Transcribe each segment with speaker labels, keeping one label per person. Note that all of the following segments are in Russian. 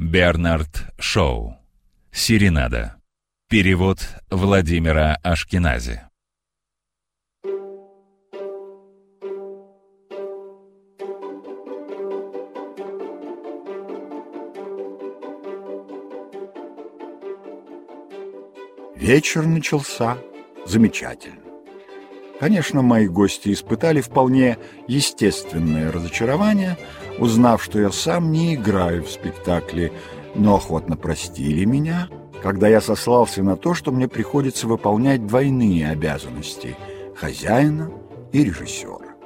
Speaker 1: Бернард Шоу. Серенада. Перевод Владимира Ашкенази.
Speaker 2: Вечер начался замечательно. Конечно, мои гости испытали вполне естественное разочарование, узнав, что я сам не играю в спектакле, но охотно простили меня, когда я сослался на то, что мне приходится выполнять двойные обязанности – хозяина и режиссера.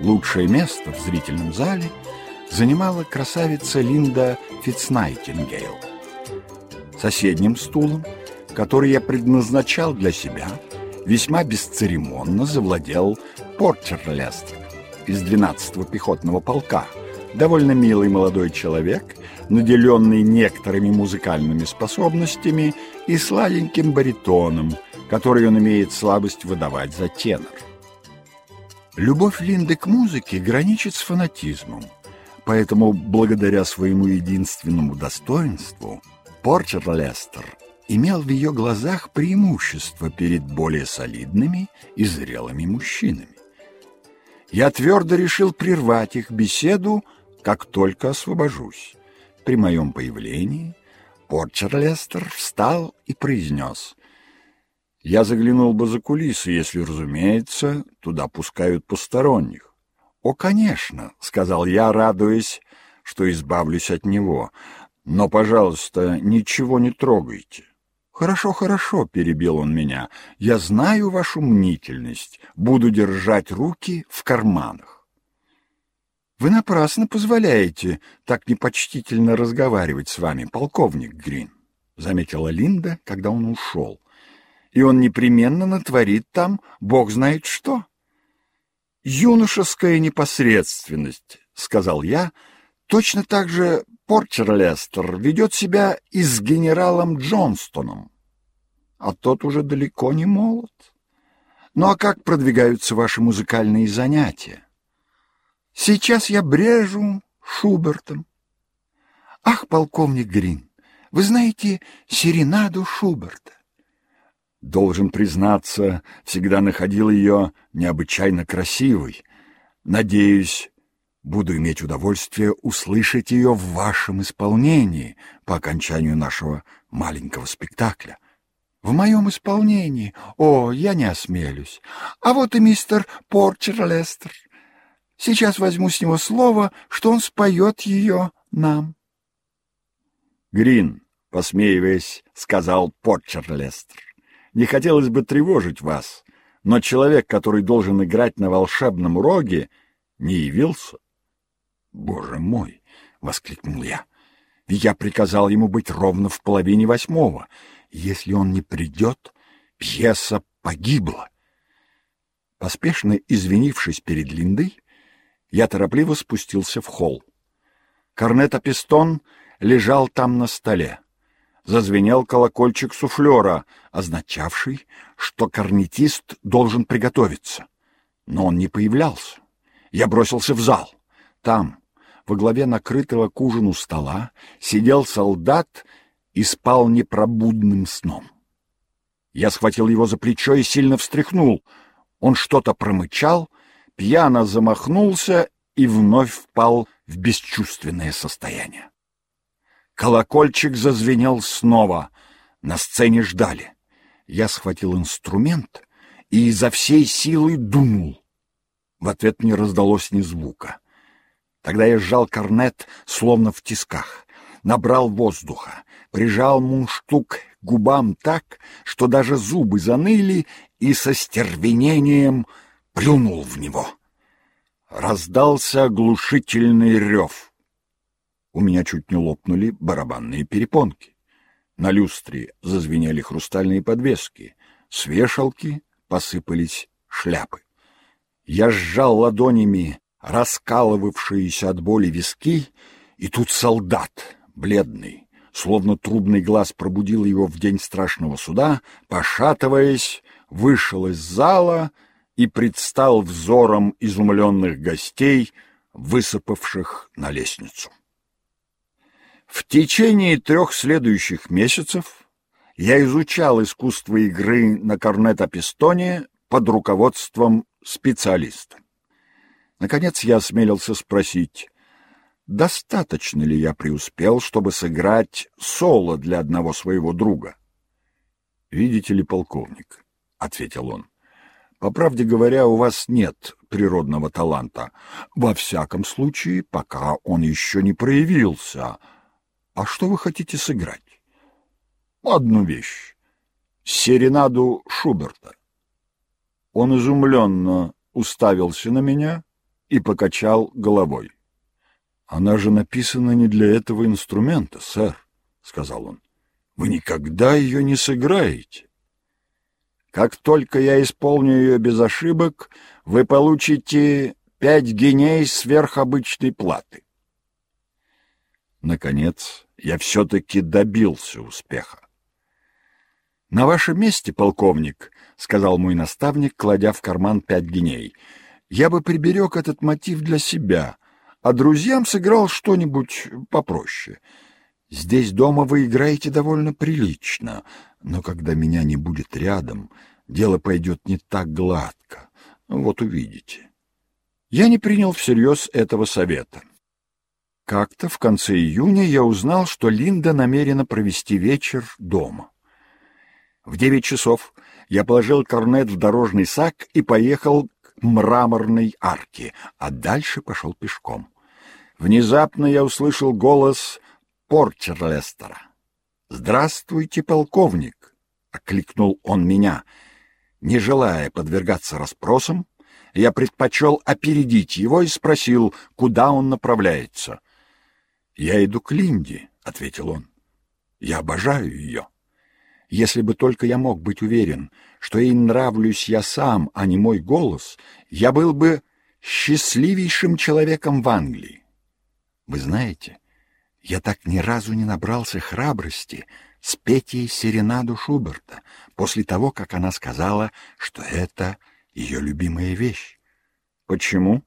Speaker 2: Лучшее место в зрительном зале занимала красавица Линда Фитцнайтингейл. Соседним стулом, который я предназначал для себя – весьма бесцеремонно завладел Порчерлестер из 12-го пехотного полка, довольно милый молодой человек, наделенный некоторыми музыкальными способностями и сладеньким баритоном, который он имеет слабость выдавать за тенор. Любовь Линды к музыке граничит с фанатизмом, поэтому благодаря своему единственному достоинству Порчерлестер имел в ее глазах преимущество перед более солидными и зрелыми мужчинами. Я твердо решил прервать их беседу, как только освобожусь. При моем появлении Порчерлестер встал и произнес. Я заглянул бы за кулисы, если, разумеется, туда пускают посторонних. «О, конечно», — сказал я, радуясь, что избавлюсь от него, — «но, пожалуйста, ничего не трогайте». «Хорошо, хорошо», — перебил он меня, — «я знаю вашу мнительность, буду держать руки в карманах». «Вы напрасно позволяете так непочтительно разговаривать с вами, полковник Грин», — заметила Линда, когда он ушел. «И он непременно натворит там бог знает что». «Юношеская непосредственность», — сказал я, — «точно так же Порчер ведет себя и с генералом Джонстоном, а тот уже далеко не молод. Ну а как продвигаются ваши музыкальные занятия? Сейчас я брежу Шубертом. Ах, полковник Грин, вы знаете серенаду Шуберта? Должен признаться, всегда находил ее необычайно красивой. Надеюсь, Буду иметь удовольствие услышать ее в вашем исполнении по окончанию нашего маленького спектакля. В моем исполнении? О, я не осмелюсь. А вот и мистер Порчер Лестер. Сейчас возьму с него слово, что он споет ее нам. Грин, посмеиваясь, сказал Порчер Лестер. Не хотелось бы тревожить вас, но человек, который должен играть на волшебном роге, не явился. «Боже мой!» — воскликнул я. «Ведь я приказал ему быть ровно в половине восьмого. Если он не придет, пьеса погибла». Поспешно извинившись перед Линдой, я торопливо спустился в холл. Корнет-Апистон лежал там на столе. Зазвенел колокольчик суфлера, означавший, что корнетист должен приготовиться. Но он не появлялся. Я бросился в зал. Там, во главе накрытого к ужину стола сидел солдат и спал непробудным сном. Я схватил его за плечо и сильно встряхнул. Он что-то промычал, пьяно замахнулся и вновь впал в бесчувственное состояние. Колокольчик зазвенел снова. На сцене ждали. Я схватил инструмент и изо всей силы дунул. В ответ не раздалось ни звука. Тогда я сжал корнет, словно в тисках, набрал воздуха, прижал мундштук к губам так, что даже зубы заныли, и со стервенением плюнул в него. Раздался оглушительный рев. У меня чуть не лопнули барабанные перепонки. На люстре зазвенели хрустальные подвески, с вешалки посыпались шляпы. Я сжал ладонями раскалывавшиеся от боли виски, и тут солдат, бледный, словно трубный глаз пробудил его в день страшного суда, пошатываясь, вышел из зала и предстал взором изумленных гостей, высыпавших на лестницу. В течение трех следующих месяцев я изучал искусство игры на корнет-пистоне под руководством специалиста. Наконец я осмелился спросить, достаточно ли я преуспел, чтобы сыграть соло для одного своего друга. «Видите ли, полковник», — ответил он, — «по правде говоря, у вас нет природного таланта. Во всяком случае, пока он еще не проявился. А что вы хотите сыграть?» «Одну вещь. Серенаду Шуберта». Он изумленно уставился на меня и покачал головой. «Она же написана не для этого инструмента, сэр», — сказал он. «Вы никогда ее не сыграете». «Как только я исполню ее без ошибок, вы получите пять геней сверхобычной платы». Наконец, я все-таки добился успеха. «На вашем месте, полковник», — сказал мой наставник, кладя в карман пять геней, — «я бы приберег этот мотив для себя, а друзьям сыграл что-нибудь попроще. Здесь дома вы играете довольно прилично, но когда меня не будет рядом, дело пойдет не так гладко. Вот увидите. Я не принял всерьез этого совета. Как-то в конце июня я узнал, что Линда намерена провести вечер дома. В девять часов я положил корнет в дорожный сак и поехал мраморной арки, а дальше пошел пешком. Внезапно я услышал голос Порчерлестера. «Здравствуйте, полковник!» — окликнул он меня. Не желая подвергаться расспросам, я предпочел опередить его и спросил, куда он направляется. «Я иду к Линде», — ответил он. «Я обожаю ее». Если бы только я мог быть уверен, что ей нравлюсь я сам, а не мой голос, я был бы счастливейшим человеком в Англии. Вы знаете, я так ни разу не набрался храбрости спеть ей серенаду Шуберта после того, как она сказала, что это ее любимая вещь. Почему?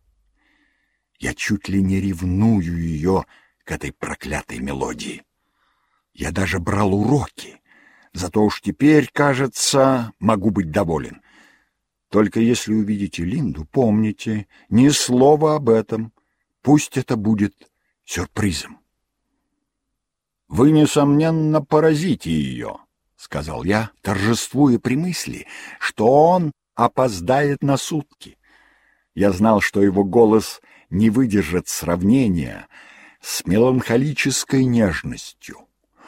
Speaker 2: Я чуть ли не ревную ее к этой проклятой мелодии. Я даже брал уроки. Зато уж теперь, кажется, могу быть доволен. Только если увидите Линду, помните, ни слова об этом. Пусть это будет сюрпризом. «Вы, несомненно, поразите ее», — сказал я, торжествуя при мысли, что он опоздает на сутки. Я знал, что его голос не выдержит сравнения с меланхолической нежностью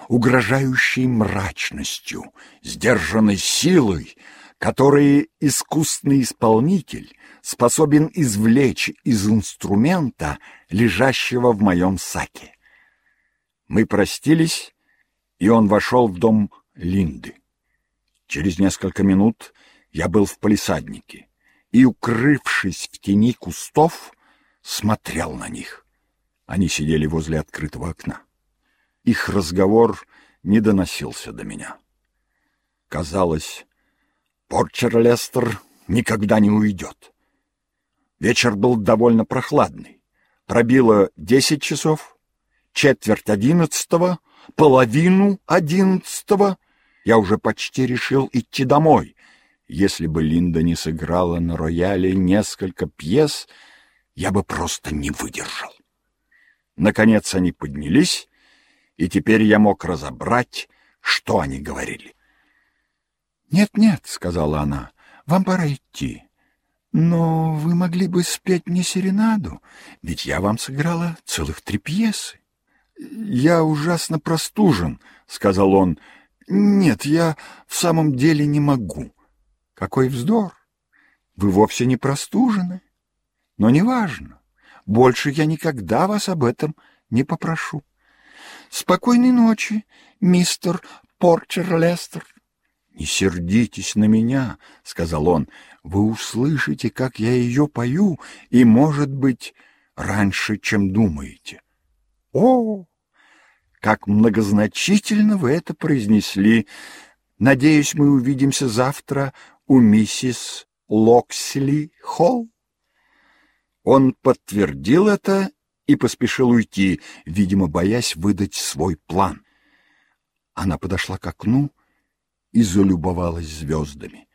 Speaker 2: угрожающей мрачностью, сдержанной силой, которые искусный исполнитель способен извлечь из инструмента, лежащего в моем саке. Мы простились, и он вошел в дом Линды. Через несколько минут я был в палисаднике и, укрывшись в тени кустов, смотрел на них. Они сидели возле открытого окна. Их разговор не доносился до меня. Казалось, Порчер Лестер никогда не уйдет. Вечер был довольно прохладный. Пробило десять часов, четверть одиннадцатого, половину одиннадцатого. Я уже почти решил идти домой. Если бы Линда не сыграла на рояле несколько пьес, я бы просто не выдержал. Наконец они поднялись и теперь я мог разобрать, что они говорили. «Нет-нет», — сказала она, — «вам пора идти. Но вы могли бы спеть мне серенаду, ведь я вам сыграла целых три пьесы». «Я ужасно простужен», — сказал он. «Нет, я в самом деле не могу». «Какой вздор! Вы вовсе не простужены. Но неважно. Больше я никогда вас об этом не попрошу». Спокойной ночи, мистер Порчер Лестер. «Не сердитесь на меня», — сказал он. «Вы услышите, как я ее пою, и, может быть, раньше, чем думаете». «О, как многозначительно вы это произнесли! Надеюсь, мы увидимся завтра у миссис Локсли Холл». Он подтвердил это и поспешил уйти, видимо, боясь выдать свой план. Она подошла к окну и залюбовалась звездами.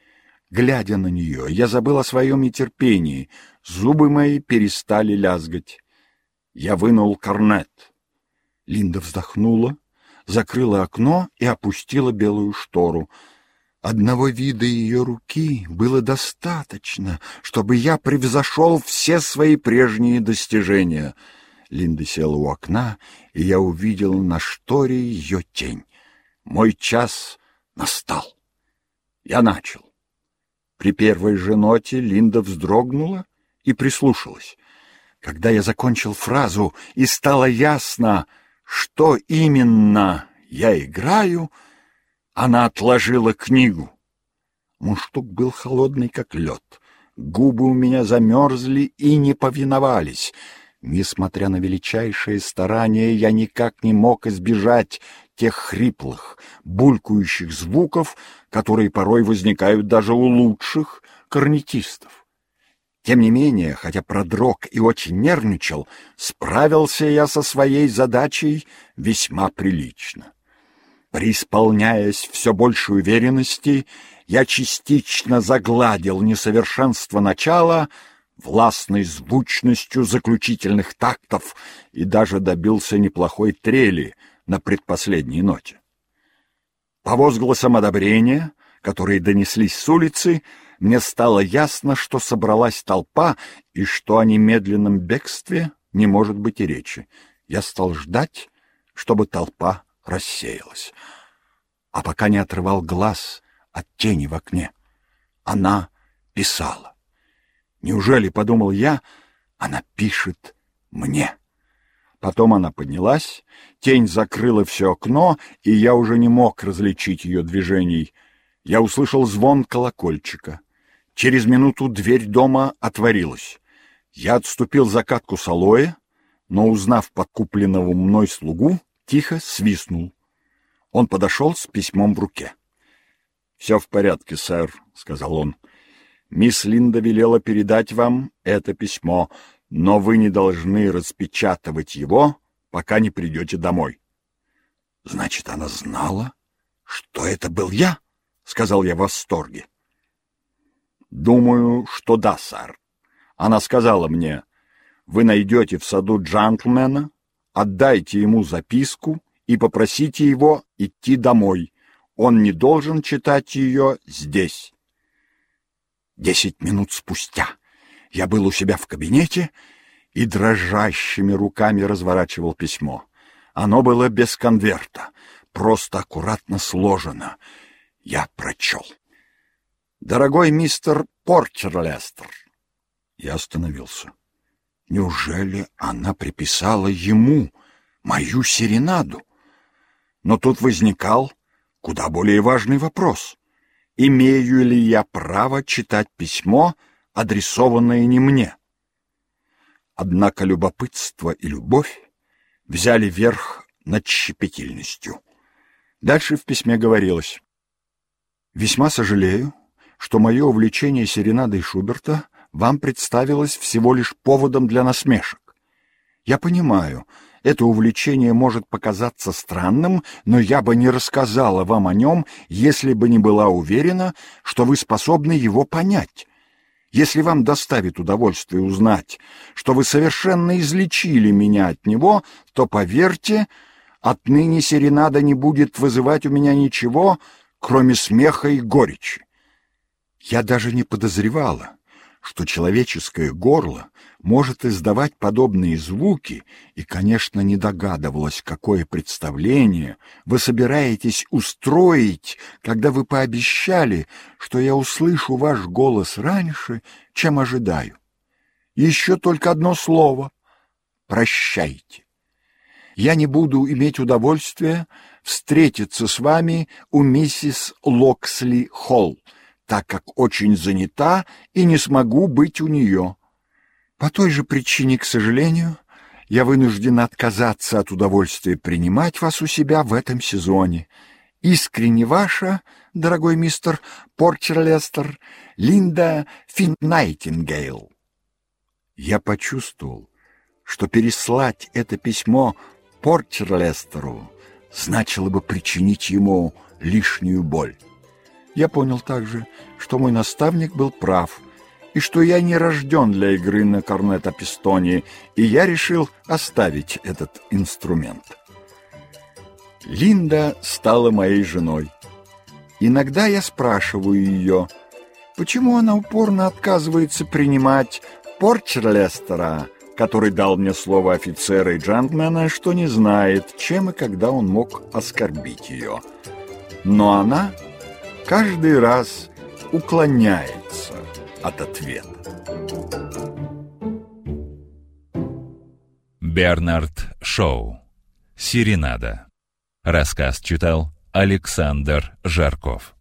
Speaker 2: Глядя на нее, я забыл о своем нетерпении. Зубы мои перестали лязгать. Я вынул корнет. Линда вздохнула, закрыла окно и опустила белую штору. Одного вида ее руки было достаточно, чтобы я превзошел все свои прежние достижения. Линда села у окна, и я увидел на шторе ее тень. Мой час настал. Я начал. При первой же ноте Линда вздрогнула и прислушалась. Когда я закончил фразу и стало ясно, что именно я играю, она отложила книгу. Муштук был холодный, как лед. Губы у меня замерзли и не повиновались. Несмотря на величайшие старания, я никак не мог избежать тех хриплых, булькающих звуков, которые порой возникают даже у лучших корнетистов. Тем не менее, хотя продрог и очень нервничал, справился я со своей задачей весьма прилично. Преисполняясь все большей уверенности, я частично загладил несовершенство начала властной звучностью заключительных тактов и даже добился неплохой трели — на предпоследней ноте. По возгласам одобрения, которые донеслись с улицы, мне стало ясно, что собралась толпа и что о немедленном бегстве не может быть и речи. Я стал ждать, чтобы толпа рассеялась. А пока не отрывал глаз от тени в окне. Она писала. Неужели, подумал я, она пишет мне? Потом она поднялась, тень закрыла все окно, и я уже не мог различить ее движений. Я услышал звон колокольчика. Через минуту дверь дома отворилась. Я отступил за катку с алоэ, но, узнав подкупленного мной слугу, тихо свистнул. Он подошел с письмом в руке. — Все в порядке, сэр, — сказал он. — Мисс Линда велела передать вам это письмо но вы не должны распечатывать его, пока не придете домой. — Значит, она знала, что это был я? — сказал я в восторге. — Думаю, что да, сэр. Она сказала мне, вы найдете в саду джентльмена, отдайте ему записку и попросите его идти домой. Он не должен читать ее здесь. Десять минут спустя я был у себя в кабинете и дрожащими руками разворачивал письмо. Оно было без конверта, просто аккуратно сложено. Я прочел. «Дорогой мистер Порчерлестер!» Я остановился. Неужели она приписала ему мою серенаду? Но тут возникал куда более важный вопрос. Имею ли я право читать письмо, адресованное не мне. Однако любопытство и любовь взяли верх над щепетильностью. Дальше в письме говорилось. «Весьма сожалею, что мое увлечение серенадой Шуберта вам представилось всего лишь поводом для насмешек. Я понимаю, это увлечение может показаться странным, но я бы не рассказала вам о нем, если бы не была уверена, что вы способны его понять, если вам доставит удовольствие узнать, что вы совершенно излечили меня от него, то, поверьте, отныне серенада не будет вызывать у меня ничего, кроме смеха и горечи. Я даже не подозревала, что человеческое горло может издавать подобные звуки, и, конечно, не догадывалась, какое представление вы собираетесь устроить, когда вы пообещали, что я услышу ваш голос раньше, чем ожидаю. Еще только одно слово — прощайте. Я не буду иметь удовольствия встретиться с вами у миссис Локсли Холл, так как очень занята и не смогу быть у нее. По той же причине, к сожалению, я вынуждена отказаться от удовольствия принимать вас у себя в этом сезоне. Искренне ваша, дорогой мистер Порчерлестер, Линда Финнайтингейл. Я почувствовал, что переслать это письмо Порчерлестеру значило бы причинить ему лишнюю боль. Я понял также, что мой наставник был прав, и что я не рожден для игры на корнет-пистоне, и я решил оставить этот инструмент. Линда стала моей женой. Иногда я спрашиваю ее, почему она упорно отказывается принимать Порчерлестера, который дал мне слово офицера и джентльмена, что не знает, чем и когда он мог оскорбить ее. Но она каждый раз уклоняется от ответа.
Speaker 1: Бернард Шоу. Сиренада. Рассказ читал Александр Жарков.